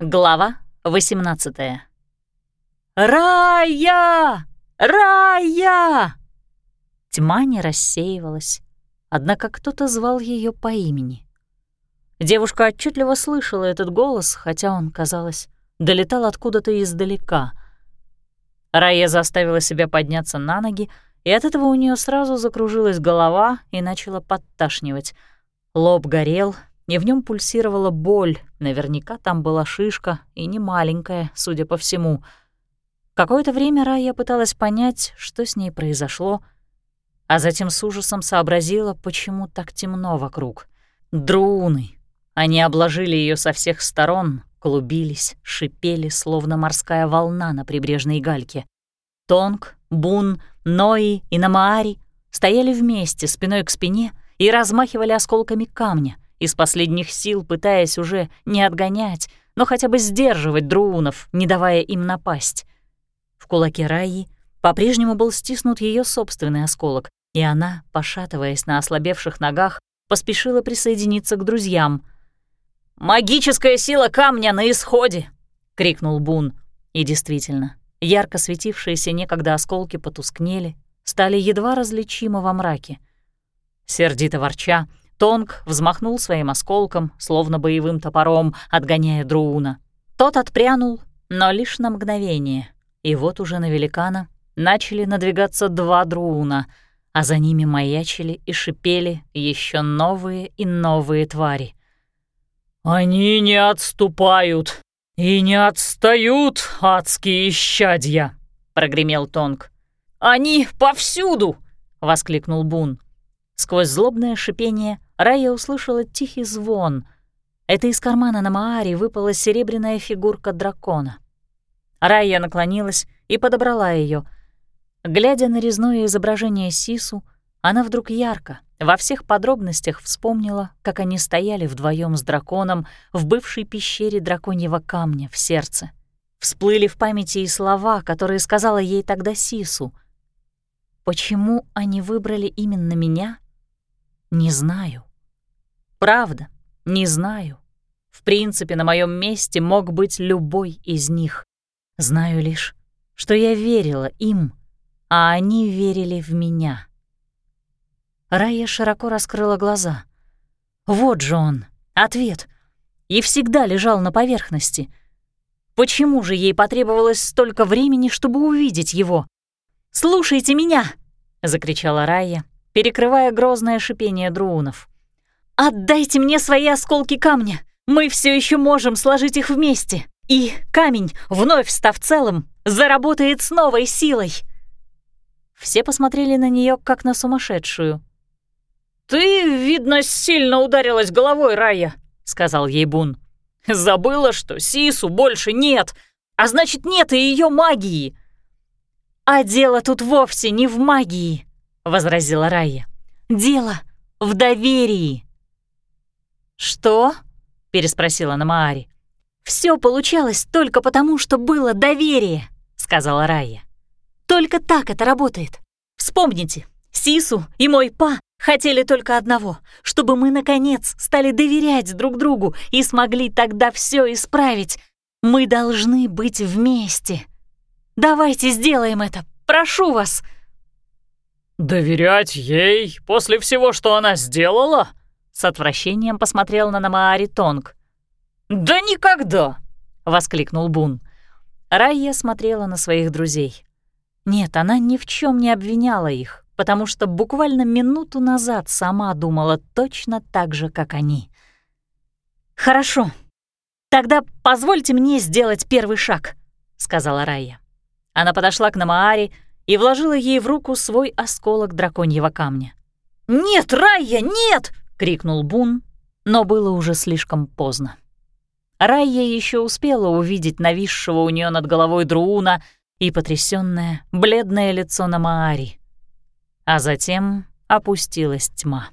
Глава 18 «Рая! Рая!» Тьма не рассеивалась, однако кто-то звал ее по имени. Девушка отчетливо слышала этот голос, хотя он, казалось, долетал откуда-то издалека. Рая заставила себя подняться на ноги, и от этого у нее сразу закружилась голова и начала подташнивать. Лоб горел, и в нем пульсировала боль, наверняка там была шишка, и не маленькая, судя по всему. Какое-то время Рая пыталась понять, что с ней произошло, а затем с ужасом сообразила, почему так темно вокруг. Друны. Они обложили ее со всех сторон, клубились, шипели, словно морская волна на прибрежной гальке. Тонг, Бун, Нои и Намаари стояли вместе, спиной к спине, и размахивали осколками камня — из последних сил пытаясь уже не отгонять, но хотя бы сдерживать друунов, не давая им напасть. В кулаке Раи по-прежнему был стиснут ее собственный осколок, и она, пошатываясь на ослабевших ногах, поспешила присоединиться к друзьям. «Магическая сила камня на исходе!» — крикнул Бун. И действительно, ярко светившиеся некогда осколки потускнели, стали едва различимы во мраке. Сердито ворча, Тонг взмахнул своим осколком, словно боевым топором, отгоняя Друуна. Тот отпрянул, но лишь на мгновение. И вот уже на великана начали надвигаться два Друуна, а за ними маячили и шипели еще новые и новые твари. «Они не отступают и не отстают, адские щадья!» — прогремел Тонг. «Они повсюду!» — воскликнул Бун. Сквозь злобное шипение Рая услышала тихий звон. Это из кармана на Мааре выпала серебряная фигурка дракона. Рая наклонилась и подобрала ее. Глядя на резное изображение Сису, она вдруг ярко, во всех подробностях вспомнила, как они стояли вдвоем с драконом в бывшей пещере драконьего камня в сердце. Всплыли в памяти и слова, которые сказала ей тогда Сису. Почему они выбрали именно меня? Не знаю. Правда, не знаю. В принципе, на моем месте мог быть любой из них. Знаю лишь, что я верила им, а они верили в меня. Рая широко раскрыла глаза. Вот же он, ответ. И всегда лежал на поверхности. Почему же ей потребовалось столько времени, чтобы увидеть его? «Слушайте меня!» — закричала Рая, перекрывая грозное шипение друунов. «Отдайте мне свои осколки камня! Мы все еще можем сложить их вместе, и камень, вновь став целым, заработает с новой силой!» Все посмотрели на нее как на сумасшедшую. «Ты, видно, сильно ударилась головой, Рая», — сказал ей Бун. «Забыла, что Сису больше нет, а значит, нет и ее магии». «А дело тут вовсе не в магии», — возразила Рая. «Дело в доверии». «Что?» — переспросила Намаари. «Все получалось только потому, что было доверие», — сказала Рая. «Только так это работает. Вспомните, Сису и мой па хотели только одного, чтобы мы, наконец, стали доверять друг другу и смогли тогда все исправить. Мы должны быть вместе. Давайте сделаем это, прошу вас». «Доверять ей после всего, что она сделала?» С отвращением посмотрел на Намаари Тонг. «Да никогда!» — воскликнул Бун. Райя смотрела на своих друзей. Нет, она ни в чем не обвиняла их, потому что буквально минуту назад сама думала точно так же, как они. «Хорошо, тогда позвольте мне сделать первый шаг», — сказала Райя. Она подошла к Намааре и вложила ей в руку свой осколок драконьего камня. «Нет, Райя, нет!» — крикнул Бун, но было уже слишком поздно. Райя еще успела увидеть нависшего у нее над головой Друуна и потрясённое, бледное лицо на Маари. А затем опустилась тьма.